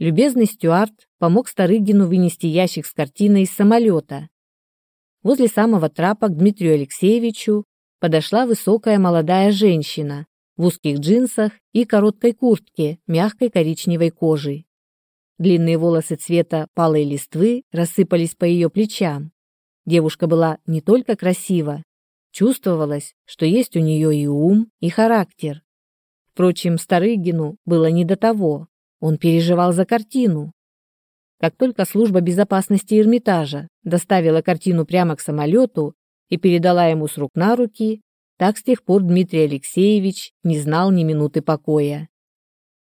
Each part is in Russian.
Любезный Стюарт помог Старыгину вынести ящик с картиной из самолета. Возле самого трапа к Дмитрию Алексеевичу подошла высокая молодая женщина в узких джинсах и короткой куртке мягкой коричневой кожи. Длинные волосы цвета палой листвы рассыпались по ее плечам. Девушка была не только красива, чувствовалось, что есть у нее и ум, и характер. Впрочем, Старыгину было не до того. Он переживал за картину. Как только служба безопасности Эрмитажа доставила картину прямо к самолету и передала ему с рук на руки, так с тех пор Дмитрий Алексеевич не знал ни минуты покоя.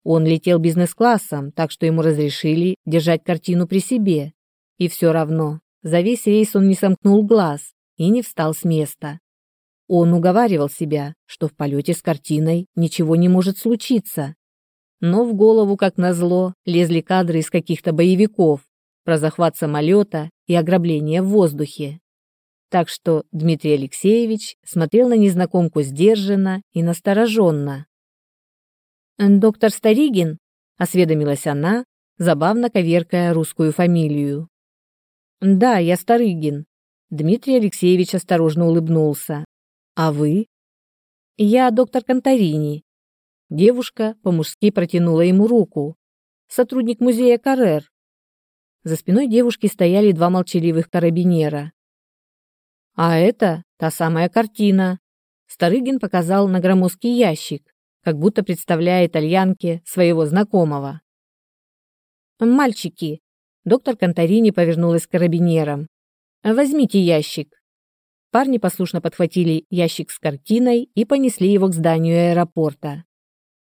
Он летел бизнес-классом, так что ему разрешили держать картину при себе. И все равно, за весь рейс он не сомкнул глаз и не встал с места. Он уговаривал себя, что в полете с картиной ничего не может случиться. Но в голову, как назло, лезли кадры из каких-то боевиков про захват самолета и ограбление в воздухе. Так что Дмитрий Алексеевич смотрел на незнакомку сдержанно и настороженно. «Доктор Старигин?» — осведомилась она, забавно коверкая русскую фамилию. «Да, я Старыгин». Дмитрий Алексеевич осторожно улыбнулся. А вы? Я доктор Конторини. Девушка по-мужски протянула ему руку. Сотрудник музея Каррер. За спиной девушки стояли два молчаливых карабинера. А это та самая картина. Старыгин показал на громоздкий ящик, как будто представляя итальянке своего знакомого. «Мальчики!» Доктор Конторини повернулась к карабинерам. «Возьмите ящик. Парни послушно подхватили ящик с картиной и понесли его к зданию аэропорта.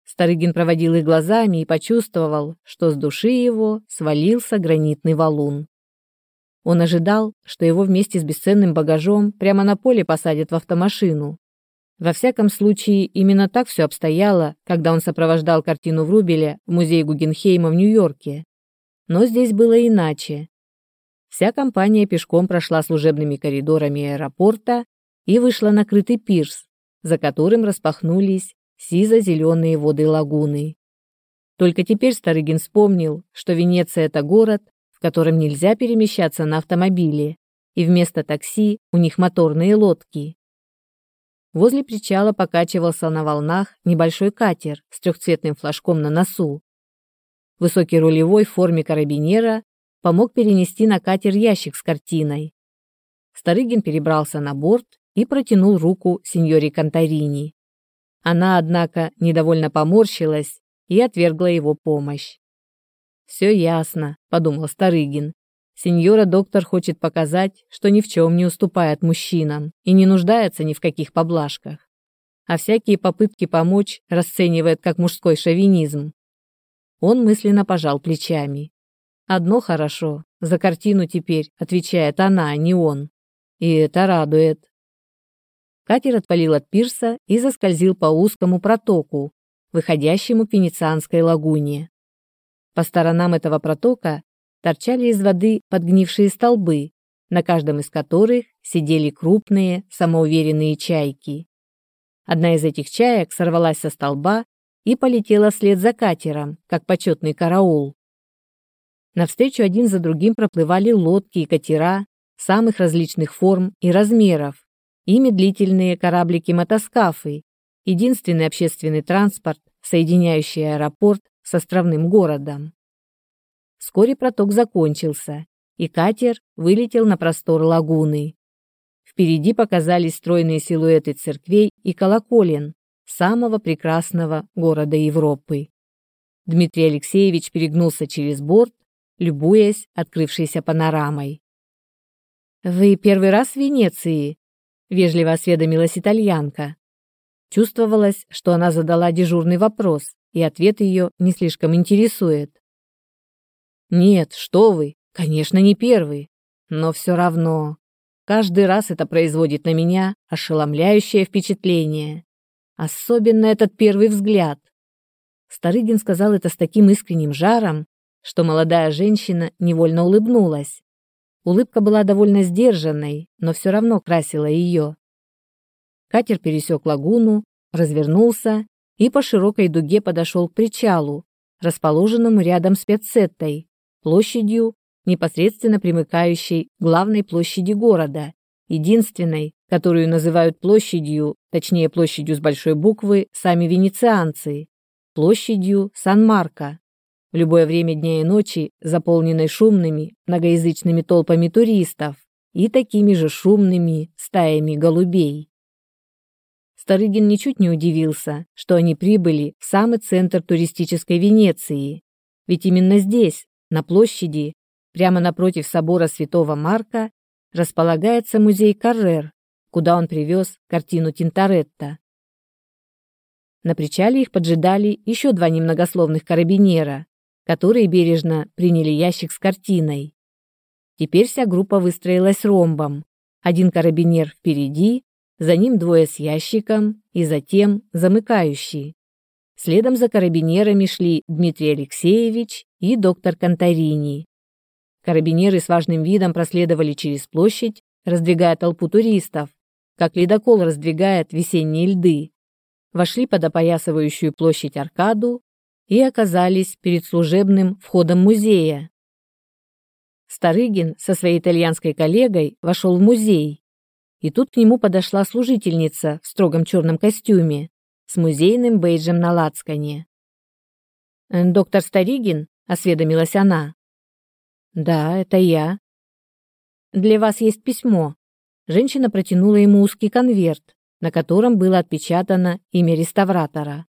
Старыгин проводил их глазами и почувствовал, что с души его свалился гранитный валун. Он ожидал, что его вместе с бесценным багажом прямо на поле посадят в автомашину. Во всяком случае, именно так все обстояло, когда он сопровождал картину Врубеля в музей Гугенхейма в Нью-Йорке. Но здесь было иначе. Вся компания пешком прошла служебными коридорами аэропорта и вышла на крытый пирс, за которым распахнулись сизо-зеленые воды лагуны. Только теперь Старыгин вспомнил, что Венеция – это город, в котором нельзя перемещаться на автомобиле, и вместо такси у них моторные лодки. Возле причала покачивался на волнах небольшой катер с трехцветным флажком на носу. Высокий рулевой в форме карабинера помог перенести на катер ящик с картиной. Старыгин перебрался на борт и протянул руку сеньоре Конторини. Она, однако, недовольно поморщилась и отвергла его помощь. «Все ясно», — подумал Старыгин. «Сеньора доктор хочет показать, что ни в чем не уступает мужчинам и не нуждается ни в каких поблажках. А всякие попытки помочь расценивает как мужской шовинизм». Он мысленно пожал плечами. Одно хорошо, за картину теперь отвечает она, а не он. И это радует. Катер отпалил от пирса и заскользил по узкому протоку, выходящему к Венецианской лагуне. По сторонам этого протока торчали из воды подгнившие столбы, на каждом из которых сидели крупные, самоуверенные чайки. Одна из этих чаек сорвалась со столба и полетела вслед за катером, как почетный караул. Навстречу один за другим проплывали лодки и катера самых различных форм и размеров, и медлительные кораблики-мотоскафы, единственный общественный транспорт, соединяющий аэропорт с островным городом. Вскоре проток закончился, и катер вылетел на простор лагуны. Впереди показались стройные силуэты церквей и колоколен самого прекрасного города Европы. Дмитрий Алексеевич перегнулся через борт любуясь открывшейся панорамой. «Вы первый раз в Венеции?» — вежливо осведомилась итальянка. Чувствовалось, что она задала дежурный вопрос, и ответ ее не слишком интересует. «Нет, что вы, конечно, не первый, но все равно. Каждый раз это производит на меня ошеломляющее впечатление. Особенно этот первый взгляд». Старыгин сказал это с таким искренним жаром, что молодая женщина невольно улыбнулась. Улыбка была довольно сдержанной, но все равно красила ее. Катер пересек лагуну, развернулся и по широкой дуге подошел к причалу, расположенному рядом с Пецеттой, площадью, непосредственно примыкающей к главной площади города, единственной, которую называют площадью, точнее площадью с большой буквы, сами венецианцы, площадью Сан-Марко. Любое время дня и ночи, заполненной шумными, многоязычными толпами туристов и такими же шумными стаями голубей. Старыгин ничуть не удивился, что они прибыли в самый центр туристической Венеции. Ведь именно здесь, на площади, прямо напротив собора Святого Марка, располагается музей Каррер, куда он привез картину Тинторетто. На причале их поджидали еще два немногословных карабинера, которые бережно приняли ящик с картиной. Теперь вся группа выстроилась ромбом. Один карабинер впереди, за ним двое с ящиком и затем замыкающий. Следом за карабинерами шли Дмитрий Алексеевич и доктор Конторини. Карабинеры с важным видом проследовали через площадь, раздвигая толпу туристов, как ледокол раздвигает весенние льды. Вошли под опоясывающую площадь аркаду и оказались перед служебным входом музея. Старыгин со своей итальянской коллегой вошел в музей. И тут к нему подошла служительница в строгом черном костюме с музейным бейджем на лацкане. «Э, «Доктор Старигин?» — осведомилась она. «Да, это я». «Для вас есть письмо». Женщина протянула ему узкий конверт, на котором было отпечатано имя реставратора.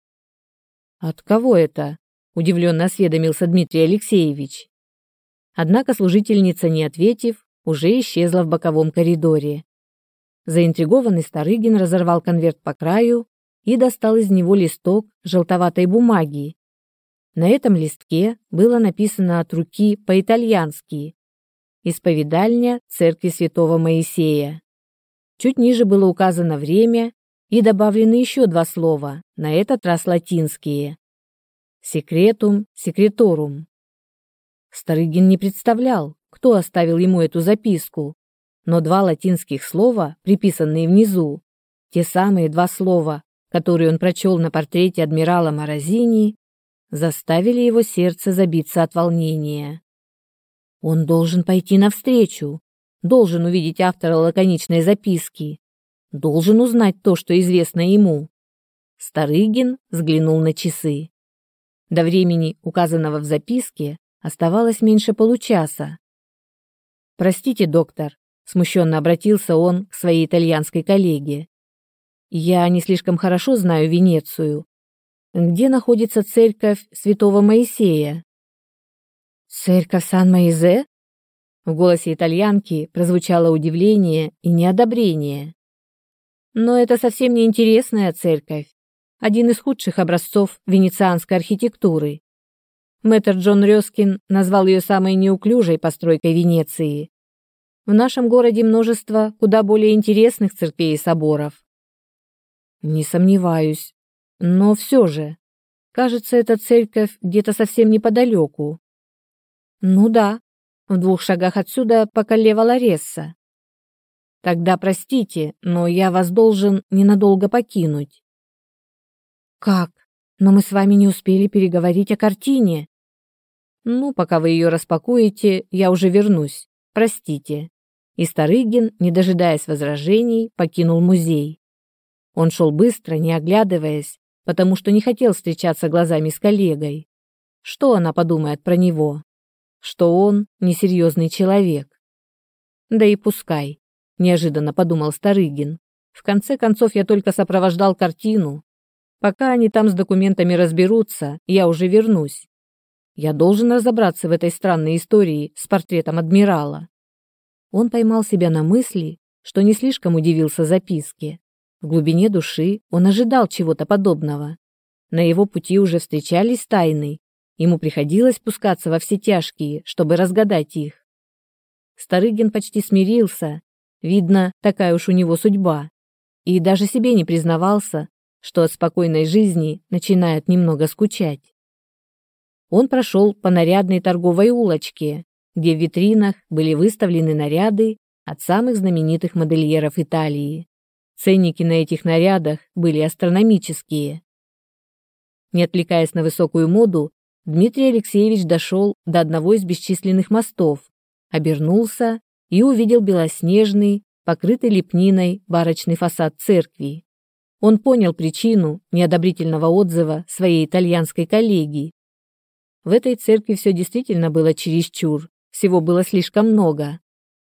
«От кого это?» — удивленно осведомился Дмитрий Алексеевич. Однако служительница, не ответив, уже исчезла в боковом коридоре. Заинтригованный Старыгин разорвал конверт по краю и достал из него листок желтоватой бумаги. На этом листке было написано от руки по-итальянски «Исповедальня Церкви Святого Моисея». Чуть ниже было указано время и добавлены еще два слова, на этот раз латинские. «Секретум, секреторум». Старыгин не представлял, кто оставил ему эту записку, но два латинских слова, приписанные внизу, те самые два слова, которые он прочел на портрете адмирала Морозини, заставили его сердце забиться от волнения. Он должен пойти навстречу, должен увидеть автора лаконичной записки, должен узнать то, что известно ему. Старыгин взглянул на часы. До времени, указанного в записке, оставалось меньше получаса. «Простите, доктор, Смущенно обратился он к своей итальянской коллеге. «Я не слишком хорошо знаю Венецию. Где находится церковь святого Моисея?» «Церковь Сан-Моизе?» В голосе итальянки прозвучало удивление и неодобрение. «Но это совсем не интересная церковь, один из худших образцов венецианской архитектуры. Мэтр Джон Рёскин назвал ее самой неуклюжей постройкой Венеции. В нашем городе множество куда более интересных церквей и соборов. Не сомневаюсь. Но все же, кажется, эта церковь где-то совсем неподалеку. Ну да, в двух шагах отсюда по Калле Валаресса. Тогда простите, но я вас должен ненадолго покинуть. Как? Но мы с вами не успели переговорить о картине. Ну, пока вы ее распакуете, я уже вернусь. Простите и Старыгин, не дожидаясь возражений, покинул музей. Он шел быстро, не оглядываясь, потому что не хотел встречаться глазами с коллегой. Что она подумает про него? Что он несерьезный человек? Да и пускай, неожиданно подумал Старыгин. В конце концов, я только сопровождал картину. Пока они там с документами разберутся, я уже вернусь. Я должен разобраться в этой странной истории с портретом адмирала. Он поймал себя на мысли, что не слишком удивился записке. В глубине души он ожидал чего-то подобного. На его пути уже встречались тайны. Ему приходилось спускаться во все тяжкие, чтобы разгадать их. Старыгин почти смирился. Видно, такая уж у него судьба. И даже себе не признавался, что от спокойной жизни начинает немного скучать. Он прошел по нарядной торговой улочке, где в витринах были выставлены наряды от самых знаменитых модельеров Италии. Ценники на этих нарядах были астрономические. Не отвлекаясь на высокую моду, Дмитрий Алексеевич дошел до одного из бесчисленных мостов, обернулся и увидел белоснежный, покрытый лепниной барочный фасад церкви. Он понял причину неодобрительного отзыва своей итальянской коллеги. В этой церкви все действительно было чересчур, всего было слишком много.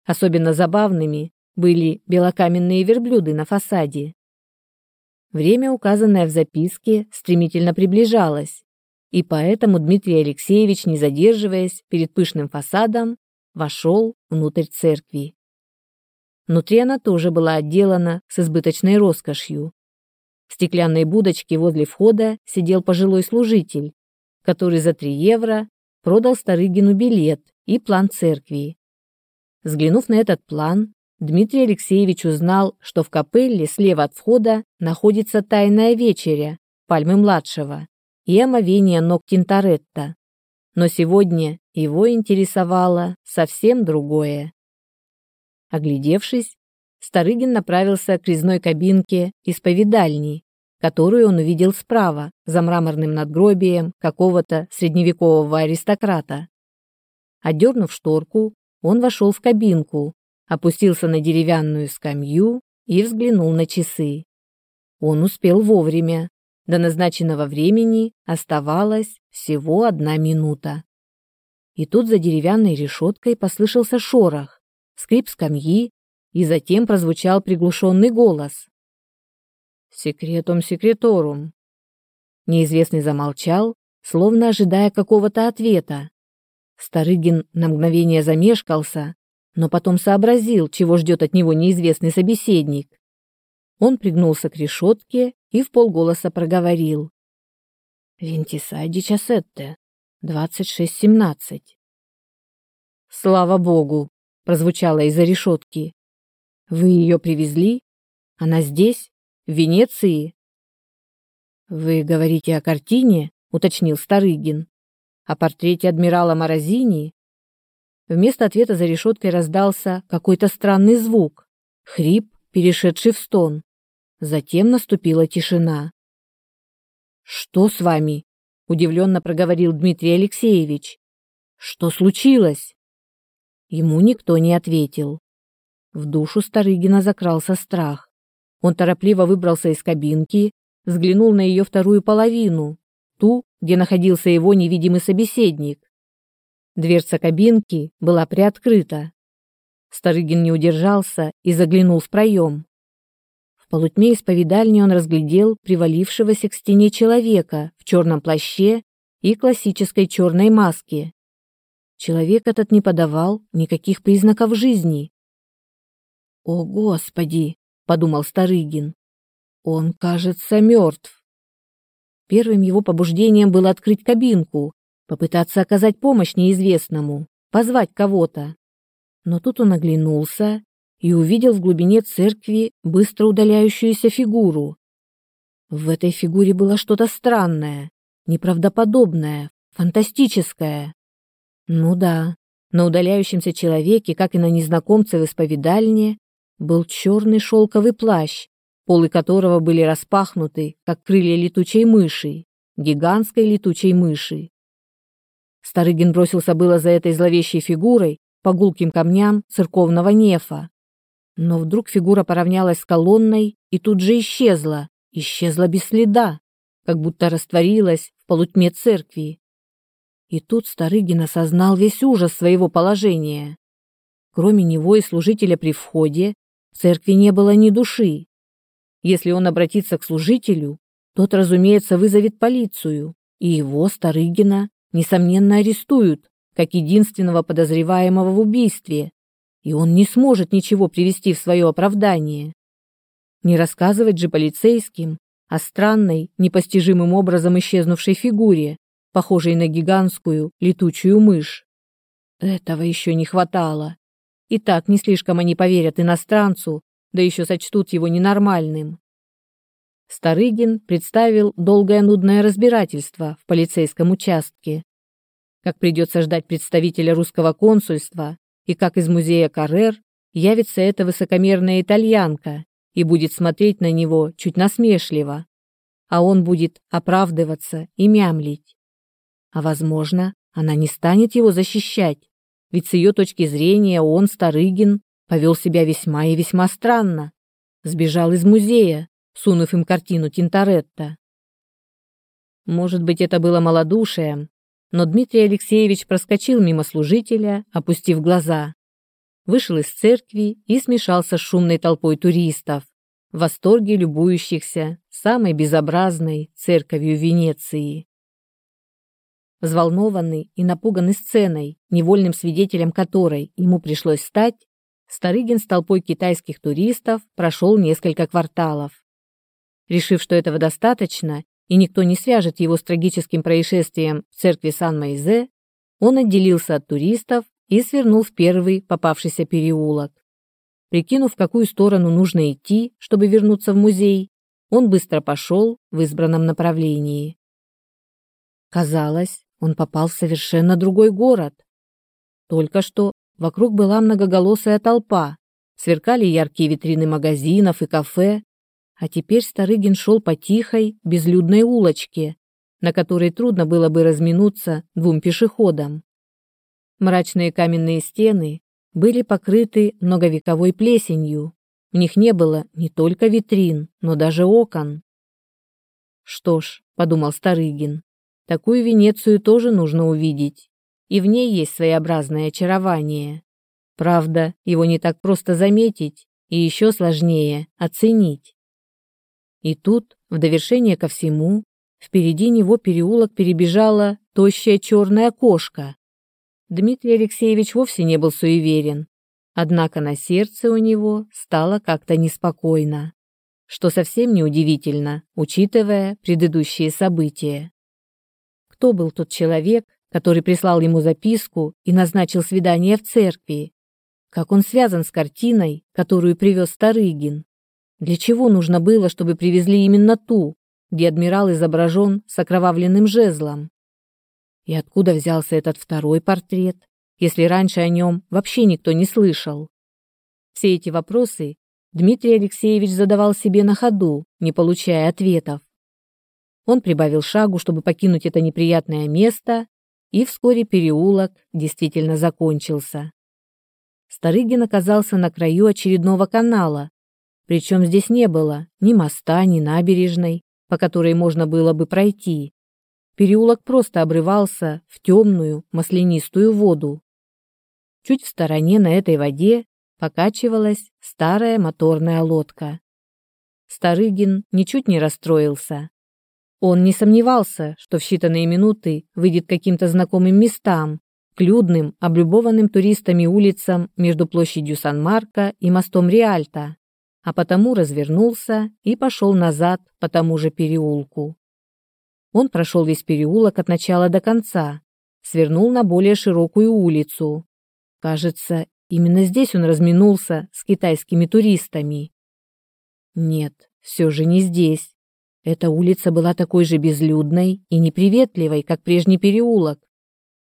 Особенно забавными были белокаменные верблюды на фасаде. Время, указанное в записке, стремительно приближалось, и поэтому Дмитрий Алексеевич, не задерживаясь перед пышным фасадом, вошел внутрь церкви. Внутри она тоже была отделана с избыточной роскошью. В стеклянной будочке возле входа сидел пожилой служитель, который за 3 евро продал Старыгину билет и план церкви. Взглянув на этот план, Дмитрий Алексеевич узнал, что в капелле слева от входа находится тайная вечеря Пальмы-младшего и омовение ног Тинторетта. Но сегодня его интересовало совсем другое. Оглядевшись, Старыгин направился к резной кабинке исповедальни, которую он увидел справа, за мраморным надгробием какого-то средневекового аристократа. Отдернув шторку, он вошел в кабинку, опустился на деревянную скамью и взглянул на часы. Он успел вовремя. До назначенного времени оставалась всего одна минута. И тут за деревянной решеткой послышался шорох, скрип скамьи, и затем прозвучал приглушенный голос. «Секретум секреторум». Неизвестный замолчал, словно ожидая какого-то ответа. Старыгин на мгновение замешкался, но потом сообразил, чего ждет от него неизвестный собеседник. Он пригнулся к решетке и в полголоса проговорил. «Вентисайди часетте, 26.17». «Слава богу!» — прозвучало из-за решетки. «Вы ее привезли? Она здесь? В Венеции?» «Вы говорите о картине?» — уточнил Старыгин. «О портрете адмирала Морозини?» Вместо ответа за решеткой раздался какой-то странный звук, хрип, перешедший в стон. Затем наступила тишина. «Что с вами?» – удивленно проговорил Дмитрий Алексеевич. «Что случилось?» Ему никто не ответил. В душу Старыгина закрался страх. Он торопливо выбрался из кабинки, взглянул на ее вторую половину, ту, где находился его невидимый собеседник. Дверца кабинки была приоткрыта. Старыгин не удержался и заглянул в проем. В полутьме исповедальни он разглядел привалившегося к стене человека в черном плаще и классической черной маске. Человек этот не подавал никаких признаков жизни. «О, Господи!» — подумал Старыгин. «Он, кажется, мертв». Первым его побуждением было открыть кабинку, попытаться оказать помощь неизвестному, позвать кого-то. Но тут он оглянулся и увидел в глубине церкви быстро удаляющуюся фигуру. В этой фигуре было что-то странное, неправдоподобное, фантастическое. Ну да, на удаляющемся человеке, как и на незнакомце в исповедальне, был черный шелковый плащ, полы которого были распахнуты, как крылья летучей мыши, гигантской летучей мыши. Старыгин бросился было за этой зловещей фигурой по гулким камням церковного нефа. Но вдруг фигура поравнялась с колонной и тут же исчезла, исчезла без следа, как будто растворилась в полутьме церкви. И тут Старыгин осознал весь ужас своего положения. Кроме него и служителя при входе, в церкви не было ни души. Если он обратится к служителю, тот, разумеется, вызовет полицию, и его, Старыгина, несомненно, арестуют, как единственного подозреваемого в убийстве, и он не сможет ничего привести в свое оправдание. Не рассказывать же полицейским о странной, непостижимым образом исчезнувшей фигуре, похожей на гигантскую летучую мышь. Этого еще не хватало. И так не слишком они поверят иностранцу, да еще сочтут его ненормальным. Старыгин представил долгое нудное разбирательство в полицейском участке. Как придется ждать представителя русского консульства и как из музея Каррер явится эта высокомерная итальянка и будет смотреть на него чуть насмешливо, а он будет оправдываться и мямлить. А возможно, она не станет его защищать, ведь с ее точки зрения он, Старыгин, повел себя весьма и весьма странно. Сбежал из музея, сунув им картину Тинторетто. Может быть, это было малодушием, но Дмитрий Алексеевич проскочил мимо служителя, опустив глаза. Вышел из церкви и смешался с шумной толпой туристов, в восторге любующихся самой безобразной церковью Венеции. Взволнованный и напуганный сценой, невольным свидетелем которой ему пришлось стать, Старыгин с толпой китайских туристов прошел несколько кварталов. Решив, что этого достаточно, и никто не свяжет его с трагическим происшествием в церкви Сан-Майзе, он отделился от туристов и свернул в первый попавшийся переулок. Прикинув, в какую сторону нужно идти, чтобы вернуться в музей, он быстро пошел в избранном направлении. Казалось, он попал в совершенно другой город. Только что вокруг была многоголосая толпа, сверкали яркие витрины магазинов и кафе, а теперь Старыгин шел по тихой, безлюдной улочке, на которой трудно было бы разминуться двум пешеходам. Мрачные каменные стены были покрыты многовековой плесенью. В них не было не только витрин, но даже окон. Что ж, подумал Старыгин, такую Венецию тоже нужно увидеть, и в ней есть своеобразное очарование. Правда, его не так просто заметить и еще сложнее оценить. И тут, в довершение ко всему, впереди него переулок перебежала тощая черная кошка. Дмитрий Алексеевич вовсе не был суеверен, однако на сердце у него стало как-то неспокойно, что совсем неудивительно, учитывая предыдущие события. Кто был тот человек, который прислал ему записку и назначил свидание в церкви? Как он связан с картиной, которую привез Старыгин? Для чего нужно было, чтобы привезли именно ту, где адмирал изображен с окровавленным жезлом? И откуда взялся этот второй портрет, если раньше о нем вообще никто не слышал? Все эти вопросы Дмитрий Алексеевич задавал себе на ходу, не получая ответов. Он прибавил шагу, чтобы покинуть это неприятное место, и вскоре переулок действительно закончился. Старыгин оказался на краю очередного канала, причем здесь не было ни моста, ни набережной, по которой можно было бы пройти. Переулок просто обрывался в темную маслянистую воду. Чуть в стороне на этой воде покачивалась старая моторная лодка. Старыгин ничуть не расстроился. Он не сомневался, что в считанные минуты выйдет к каким-то знакомым местам, к людным, облюбованным туристами улицам между площадью Сан-Марко и мостом Риальто а потому развернулся и пошел назад по тому же переулку. Он прошел весь переулок от начала до конца, свернул на более широкую улицу. Кажется, именно здесь он разминулся с китайскими туристами. Нет, все же не здесь. Эта улица была такой же безлюдной и неприветливой, как прежний переулок.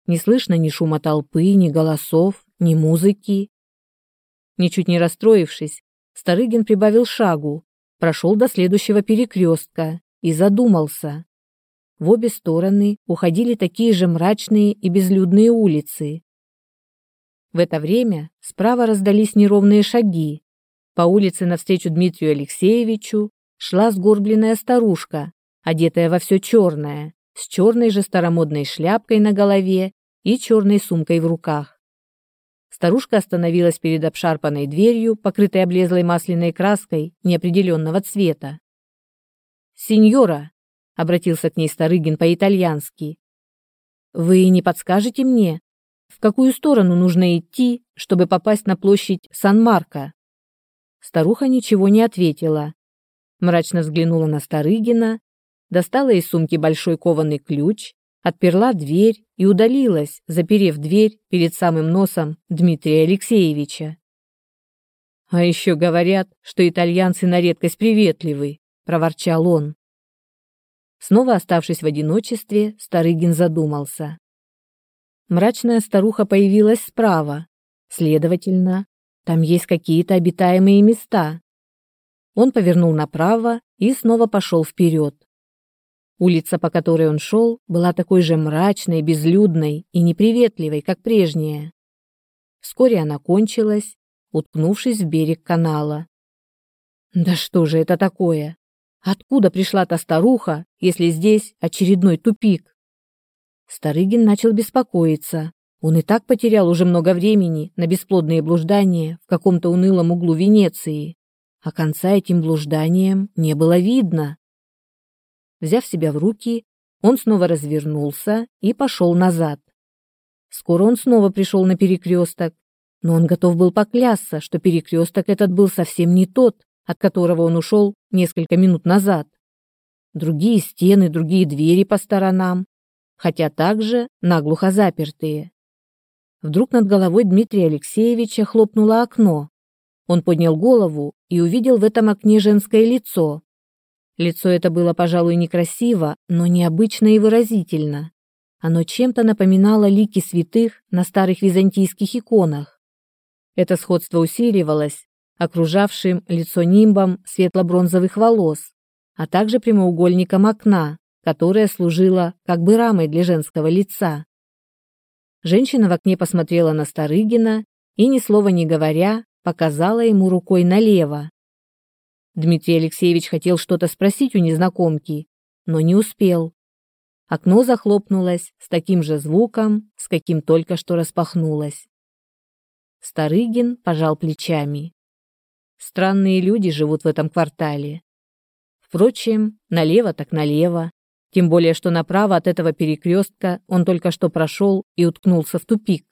Не слышно ни шума толпы, ни голосов, ни музыки. Ничуть не расстроившись, Старыгин прибавил шагу, прошел до следующего перекрестка и задумался. В обе стороны уходили такие же мрачные и безлюдные улицы. В это время справа раздались неровные шаги. По улице навстречу Дмитрию Алексеевичу шла сгорбленная старушка, одетая во все черное, с черной же старомодной шляпкой на голове и черной сумкой в руках. Старушка остановилась перед обшарпанной дверью, покрытой облезлой масляной краской неопределенного цвета. «Сеньора», — обратился к ней Старыгин по-итальянски, — «вы не подскажете мне, в какую сторону нужно идти, чтобы попасть на площадь Сан-Марко?» Старуха ничего не ответила. Мрачно взглянула на Старыгина, достала из сумки большой кованый ключ отперла дверь и удалилась, заперев дверь перед самым носом Дмитрия Алексеевича. «А еще говорят, что итальянцы на редкость приветливы», — проворчал он. Снова оставшись в одиночестве, Старыгин задумался. Мрачная старуха появилась справа. Следовательно, там есть какие-то обитаемые места. Он повернул направо и снова пошел вперед. Улица, по которой он шел, была такой же мрачной, безлюдной и неприветливой, как прежняя. Вскоре она кончилась, уткнувшись в берег канала. Да что же это такое? Откуда пришла та старуха, если здесь очередной тупик? Старыгин начал беспокоиться. Он и так потерял уже много времени на бесплодные блуждания в каком-то унылом углу Венеции, а конца этим блужданиям не было видно. Взяв себя в руки, он снова развернулся и пошел назад. Скоро он снова пришел на перекресток, но он готов был поклясться, что перекресток этот был совсем не тот, от которого он ушел несколько минут назад. Другие стены, другие двери по сторонам, хотя также наглухо запертые. Вдруг над головой Дмитрия Алексеевича хлопнуло окно. Он поднял голову и увидел в этом окне женское лицо. Лицо это было, пожалуй, некрасиво, но необычно и выразительно. Оно чем-то напоминало лики святых на старых византийских иконах. Это сходство усиливалось окружавшим лицо нимбом светло-бронзовых волос, а также прямоугольником окна, которое служило как бы рамой для женского лица. Женщина в окне посмотрела на Старыгина и, ни слова не говоря, показала ему рукой налево. Дмитрий Алексеевич хотел что-то спросить у незнакомки, но не успел. Окно захлопнулось с таким же звуком, с каким только что распахнулось. Старыгин пожал плечами. Странные люди живут в этом квартале. Впрочем, налево так налево, тем более что направо от этого перекрестка он только что прошел и уткнулся в тупик.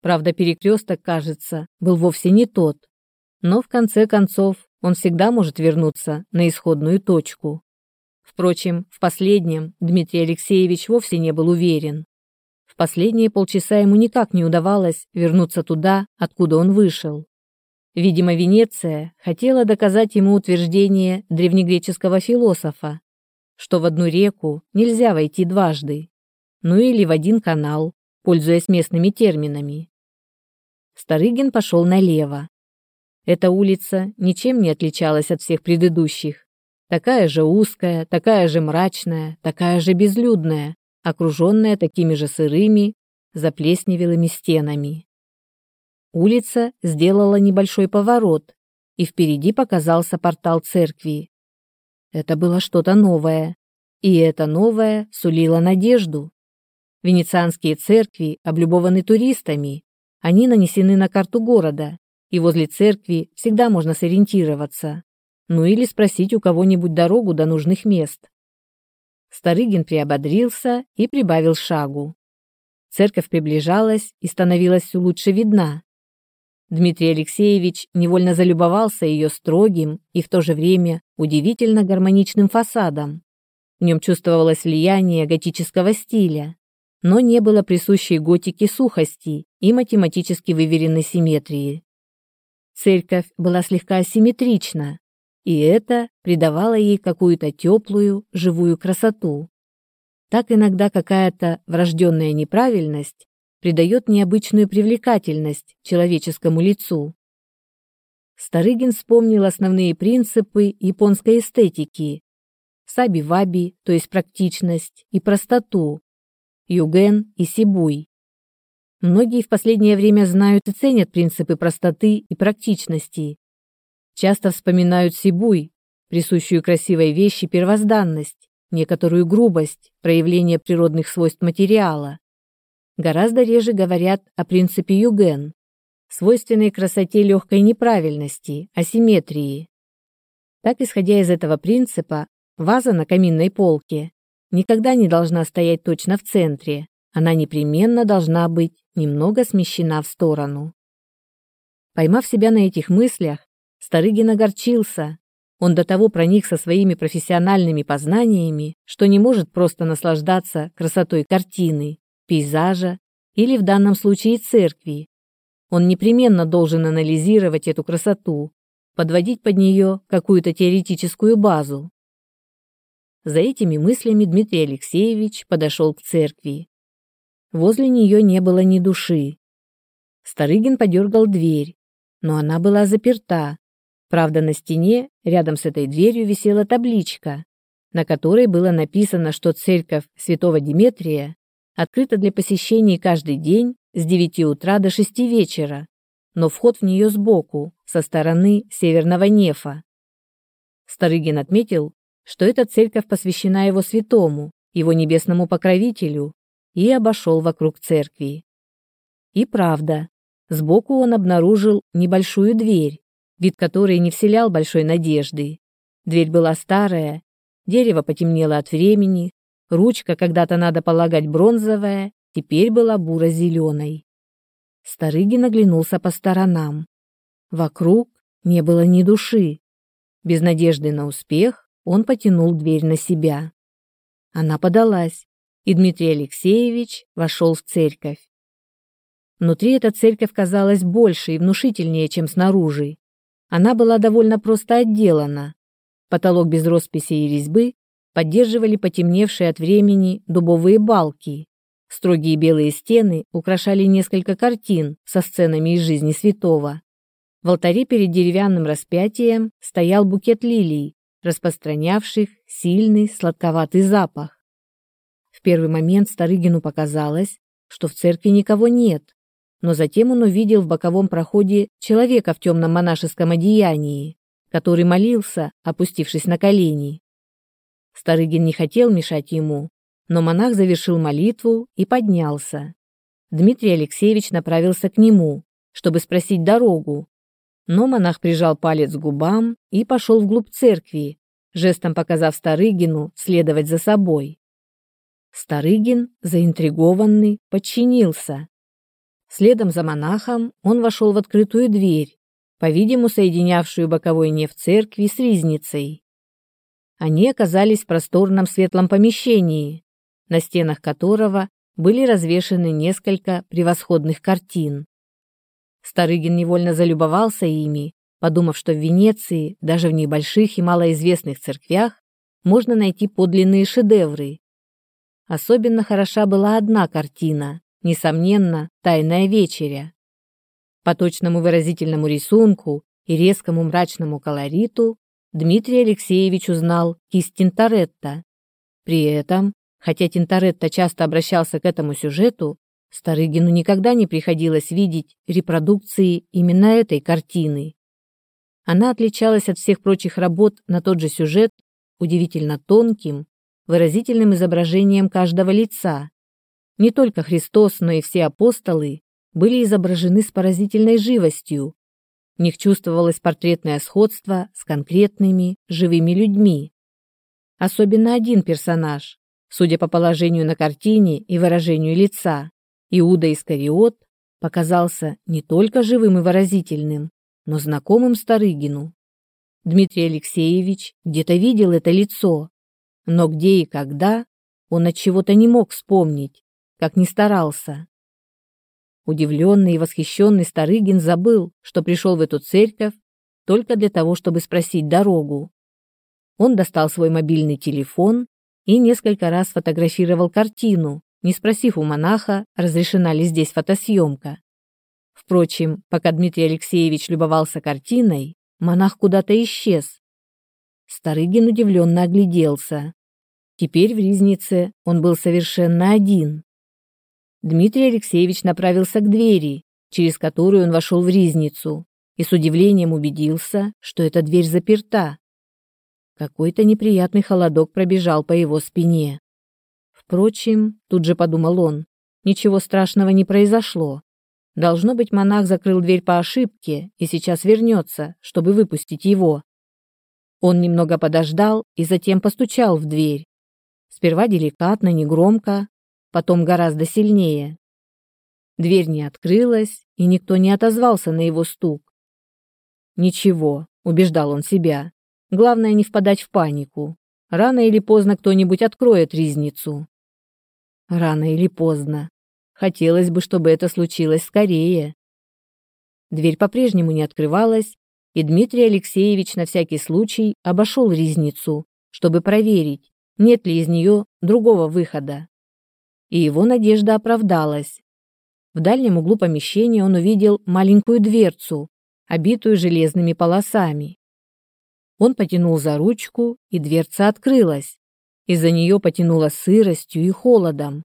Правда, перекресток, кажется, был вовсе не тот, но в конце концов он всегда может вернуться на исходную точку. Впрочем, в последнем Дмитрий Алексеевич вовсе не был уверен. В последние полчаса ему никак не удавалось вернуться туда, откуда он вышел. Видимо, Венеция хотела доказать ему утверждение древнегреческого философа, что в одну реку нельзя войти дважды, ну или в один канал, пользуясь местными терминами. Старыгин пошел налево. Эта улица ничем не отличалась от всех предыдущих. Такая же узкая, такая же мрачная, такая же безлюдная, окруженная такими же сырыми, заплесневелыми стенами. Улица сделала небольшой поворот, и впереди показался портал церкви. Это было что-то новое, и это новое сулило надежду. Венецианские церкви облюбованы туристами, они нанесены на карту города, и возле церкви всегда можно сориентироваться. Ну или спросить у кого-нибудь дорогу до нужных мест. Старыгин приободрился и прибавил шагу. Церковь приближалась и становилась все лучше видна. Дмитрий Алексеевич невольно залюбовался ее строгим и в то же время удивительно гармоничным фасадом. В нем чувствовалось влияние готического стиля, но не было присущей готике сухости и математически выверенной симметрии. Церковь была слегка асимметрична, и это придавало ей какую-то теплую, живую красоту. Так иногда какая-то врожденная неправильность придает необычную привлекательность человеческому лицу. Старыгин вспомнил основные принципы японской эстетики. Саби-ваби, то есть практичность и простоту, юген и сибуй. Многие в последнее время знают и ценят принципы простоты и практичности. Часто вспоминают сибуй, присущую красивой вещи первозданность, некоторую грубость, проявление природных свойств материала. Гораздо реже говорят о принципе юген, свойственной красоте легкой неправильности, асимметрии. Так, исходя из этого принципа, ваза на каминной полке никогда не должна стоять точно в центре, она непременно должна быть немного смещена в сторону. Поймав себя на этих мыслях, Старыгин огорчился. Он до того проник со своими профессиональными познаниями, что не может просто наслаждаться красотой картины, пейзажа или в данном случае церкви. Он непременно должен анализировать эту красоту, подводить под нее какую-то теоретическую базу. За этими мыслями Дмитрий Алексеевич подошел к церкви. Возле нее не было ни души. Старыгин подергал дверь, но она была заперта. Правда, на стене, рядом с этой дверью, висела табличка на которой было написано, что церковь Святого Диметрия открыта для посещений каждый день с 9 утра до 6 вечера, но вход в нее сбоку, со стороны северного нефа. Старыгин отметил, что эта церковь посвящена его святому, его небесному покровителю, и обошел вокруг церкви. И правда, сбоку он обнаружил небольшую дверь, вид которой не вселял большой надежды. Дверь была старая, дерево потемнело от времени, ручка, когда-то надо полагать бронзовая, теперь была буро-зеленой. Старыгин оглянулся по сторонам. Вокруг не было ни души. Без надежды на успех он потянул дверь на себя. Она подалась, и Дмитрий Алексеевич вошел в церковь. Внутри эта церковь казалась больше и внушительнее, чем снаружи. Она была довольно просто отделана. Потолок без росписи и резьбы поддерживали потемневшие от времени дубовые балки. Строгие белые стены украшали несколько картин со сценами из жизни святого. В алтаре перед деревянным распятием стоял букет лилий, распространявших сильный сладковатый запах. Первый момент Старыгину показалось, что в церкви никого нет, но затем он увидел в боковом проходе человека в темном монашеском одеянии, который молился, опустившись на колени. Старыгин не хотел мешать ему, но монах завершил молитву и поднялся. Дмитрий Алексеевич направился к нему, чтобы спросить дорогу, но монах прижал палец к губам и пошел вглубь церкви, жестом показав Старыгину следовать за собой. Старыгин, заинтригованный, подчинился. Следом за монахом он вошел в открытую дверь, по-видимому, соединявшую боковой неф церкви с ризницей. Они оказались в просторном светлом помещении, на стенах которого были развешаны несколько превосходных картин. Старыгин невольно залюбовался ими, подумав, что в Венеции, даже в небольших и малоизвестных церквях, можно найти подлинные шедевры. Особенно хороша была одна картина, несомненно, тайная вечеря. По точному выразительному рисунку и резкому мрачному колориту Дмитрий Алексеевич узнал кисть Тинторетта. При этом, хотя Тинторетто часто обращался к этому сюжету, Старыгину никогда не приходилось видеть репродукции именно этой картины. Она отличалась от всех прочих работ на тот же сюжет удивительно тонким, выразительным изображением каждого лица, не только Христос, но и все апостолы были изображены с поразительной живостью. В них чувствовалось портретное сходство с конкретными живыми людьми. Особенно один персонаж, судя по положению на картине и выражению лица, Иуда Искариот, показался не только живым и выразительным, но знакомым Старыгину. Дмитрий Алексеевич где-то видел это лицо, но где и когда он от чего-то не мог вспомнить как ни старался. Удивленный и восхищенный Старыгин забыл, что пришел в эту церковь только для того, чтобы спросить дорогу. Он достал свой мобильный телефон и несколько раз фотографировал картину, не спросив у монаха, разрешена ли здесь фотосъемка. Впрочем, пока Дмитрий Алексеевич любовался картиной, монах куда-то исчез. Старыгин удивленно огляделся. Теперь в Ризнице он был совершенно один. Дмитрий Алексеевич направился к двери, через которую он вошел в ризницу, и с удивлением убедился, что эта дверь заперта. Какой-то неприятный холодок пробежал по его спине. Впрочем, тут же подумал он, ничего страшного не произошло. Должно быть, монах закрыл дверь по ошибке и сейчас вернется, чтобы выпустить его. Он немного подождал и затем постучал в дверь. Сперва деликатно, негромко, потом гораздо сильнее. Дверь не открылась, и никто не отозвался на его стук. «Ничего», — убеждал он себя, — «главное не впадать в панику. Рано или поздно кто-нибудь откроет ризницу». Рано или поздно. Хотелось бы, чтобы это случилось скорее. Дверь по-прежнему не открывалась, и Дмитрий Алексеевич на всякий случай обошел ризницу, чтобы проверить, нет ли из нее другого выхода и его надежда оправдалась. В дальнем углу помещения он увидел маленькую дверцу, обитую железными полосами. Он потянул за ручку, и дверца открылась, Из-за нее потянуло сыростью и холодом.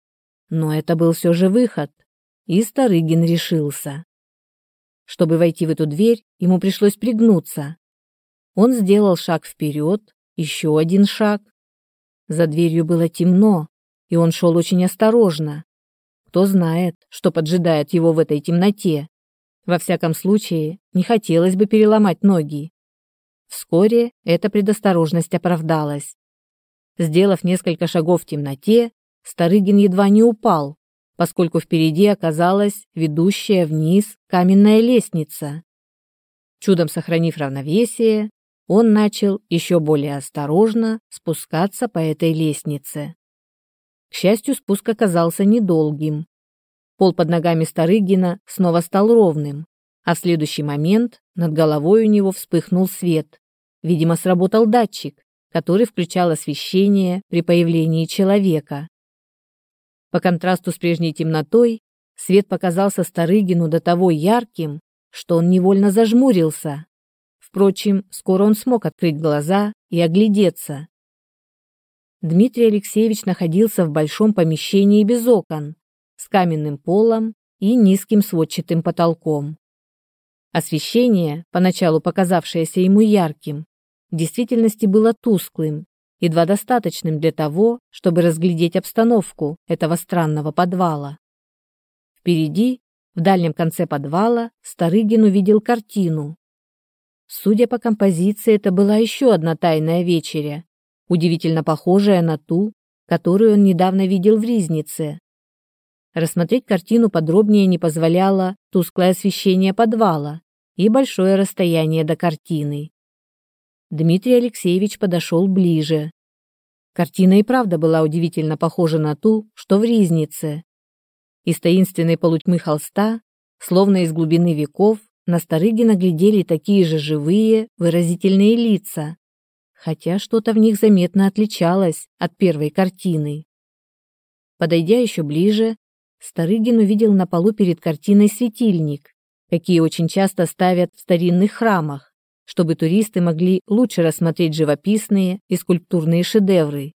Но это был все же выход, и Старыгин решился. Чтобы войти в эту дверь, ему пришлось пригнуться. Он сделал шаг вперед, еще один шаг. За дверью было темно, и он шел очень осторожно. Кто знает, что поджидает его в этой темноте. Во всяком случае, не хотелось бы переломать ноги. Вскоре эта предосторожность оправдалась. Сделав несколько шагов в темноте, Старыгин едва не упал, поскольку впереди оказалась ведущая вниз каменная лестница. Чудом сохранив равновесие, он начал еще более осторожно спускаться по этой лестнице. К счастью, спуск оказался недолгим. Пол под ногами Старыгина снова стал ровным, а в следующий момент над головой у него вспыхнул свет. Видимо, сработал датчик, который включал освещение при появлении человека. По контрасту с прежней темнотой, свет показался Старыгину до того ярким, что он невольно зажмурился. Впрочем, скоро он смог открыть глаза и оглядеться. Дмитрий Алексеевич находился в большом помещении без окон, с каменным полом и низким сводчатым потолком. Освещение, поначалу показавшееся ему ярким, в действительности было тусклым, едва достаточным для того, чтобы разглядеть обстановку этого странного подвала. Впереди, в дальнем конце подвала, Старыгин увидел картину. Судя по композиции, это была еще одна тайная вечеря, удивительно похожая на ту, которую он недавно видел в Ризнице. Рассмотреть картину подробнее не позволяло тусклое освещение подвала и большое расстояние до картины. Дмитрий Алексеевич подошел ближе. Картина и правда была удивительно похожа на ту, что в Ризнице. Из таинственной полутьмы холста, словно из глубины веков, на Старыгина глядели такие же живые, выразительные лица, хотя что-то в них заметно отличалось от первой картины. Подойдя еще ближе, Старыгин увидел на полу перед картиной светильник, какие очень часто ставят в старинных храмах, чтобы туристы могли лучше рассмотреть живописные и скульптурные шедевры.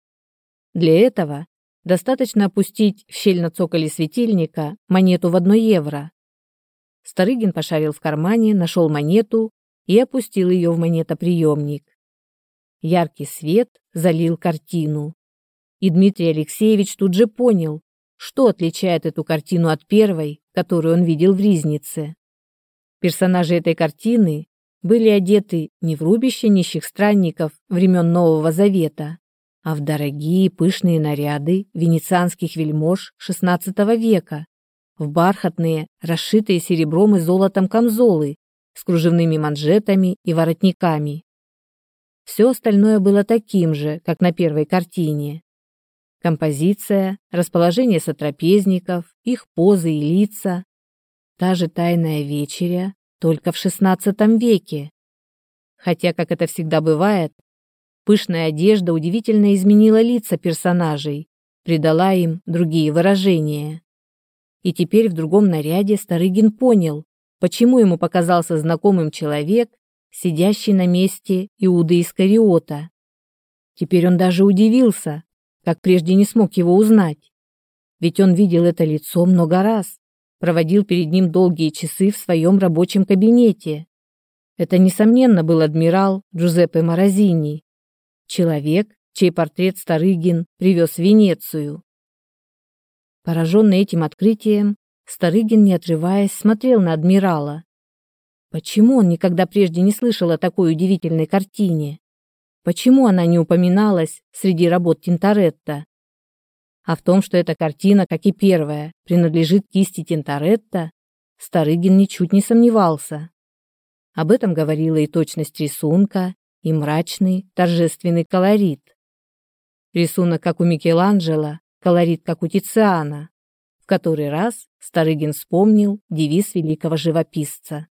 Для этого достаточно опустить в щель на цоколе светильника монету в одно евро. Старыгин пошарил в кармане, нашел монету и опустил ее в монетоприемник. Яркий свет залил картину. И Дмитрий Алексеевич тут же понял, что отличает эту картину от первой, которую он видел в Ризнице. Персонажи этой картины были одеты не в рубище нищих странников времен Нового Завета, а в дорогие пышные наряды венецианских вельмож XVI века, в бархатные, расшитые серебром и золотом камзолы с кружевными манжетами и воротниками. Все остальное было таким же, как на первой картине. Композиция, расположение сотрапезников, их позы и лица. Та же тайная вечеря, только в XVI веке. Хотя, как это всегда бывает, пышная одежда удивительно изменила лица персонажей, придала им другие выражения. И теперь в другом наряде Старыгин понял, почему ему показался знакомым человек, сидящий на месте Иуды Искариота. Теперь он даже удивился, как прежде не смог его узнать. Ведь он видел это лицо много раз, проводил перед ним долгие часы в своем рабочем кабинете. Это, несомненно, был адмирал Джузеппе Морозини, человек, чей портрет Старыгин привез в Венецию. Пораженный этим открытием, Старыгин, не отрываясь, смотрел на адмирала. Почему он никогда прежде не слышал о такой удивительной картине? Почему она не упоминалась среди работ Тинторетто? А в том, что эта картина, как и первая, принадлежит кисти Тинторетто, Старыгин ничуть не сомневался. Об этом говорила и точность рисунка, и мрачный, торжественный колорит. Рисунок, как у Микеланджело, колорит, как у Тициана. В который раз Старыгин вспомнил девиз великого живописца.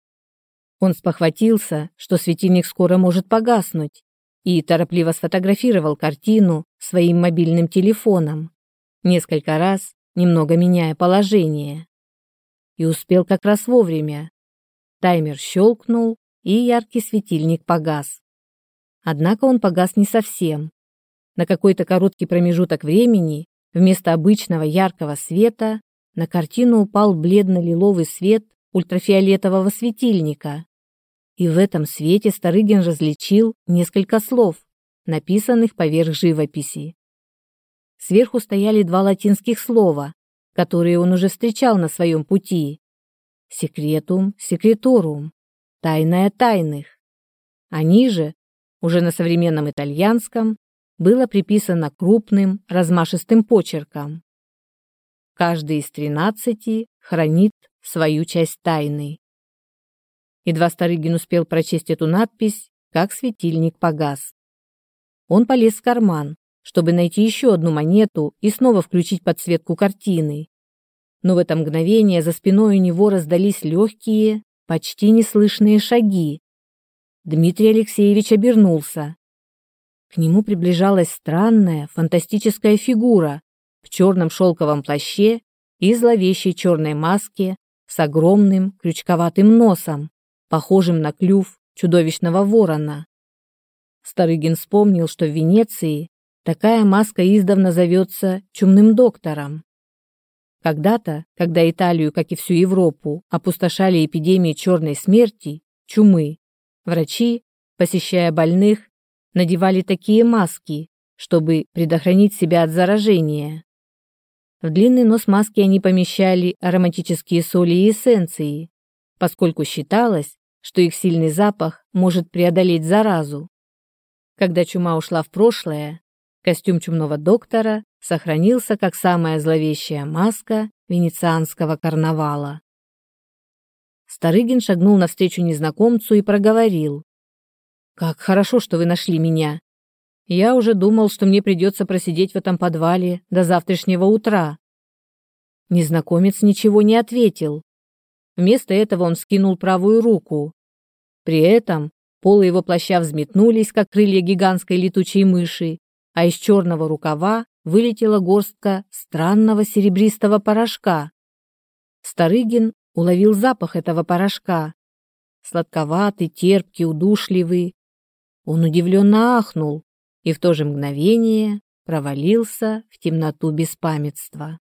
Он спохватился, что светильник скоро может погаснуть, и торопливо сфотографировал картину своим мобильным телефоном, несколько раз немного меняя положение. И успел как раз вовремя. Таймер щелкнул, и яркий светильник погас. Однако он погас не совсем. на какой-то короткий промежуток времени вместо обычного яркого света на картину упал бледно-лиловый свет ультрафиолетового светильника. И в этом свете Старыгин различил несколько слов, написанных поверх живописи. Сверху стояли два латинских слова, которые он уже встречал на своем пути. Секретум, секреторум, тайная тайных. А ниже, уже на современном итальянском, было приписано крупным, размашистым почерком. Каждый из тринадцати хранит свою часть тайны. Едва Старыгин успел прочесть эту надпись, как светильник погас. Он полез в карман, чтобы найти еще одну монету и снова включить подсветку картины. Но в это мгновение за спиной у него раздались легкие, почти неслышные шаги. Дмитрий Алексеевич обернулся. К нему приближалась странная, фантастическая фигура в черном шелковом плаще и зловещей черной маске с огромным крючковатым носом, похожим на клюв чудовищного ворона. Старыгин вспомнил, что в Венеции такая маска издавна зовется чумным доктором. Когда-то, когда Италию, как и всю Европу, опустошали эпидемии черной смерти, чумы, врачи, посещая больных, надевали такие маски, чтобы предохранить себя от заражения. В длинный нос маски они помещали ароматические соли и эссенции, поскольку считалось, что их сильный запах может преодолеть заразу. Когда чума ушла в прошлое, костюм чумного доктора сохранился как самая зловещая маска венецианского карнавала. Старыгин шагнул навстречу незнакомцу и проговорил. «Как хорошо, что вы нашли меня. Я уже думал, что мне придется просидеть в этом подвале до завтрашнего утра». Незнакомец ничего не ответил. Вместо этого он скинул правую руку. При этом полы его плаща взметнулись, как крылья гигантской летучей мыши, а из черного рукава вылетела горстка странного серебристого порошка. Старыгин уловил запах этого порошка. Сладковатый, терпкий, удушливый. Он удивленно ахнул и в то же мгновение провалился в темноту беспамятства.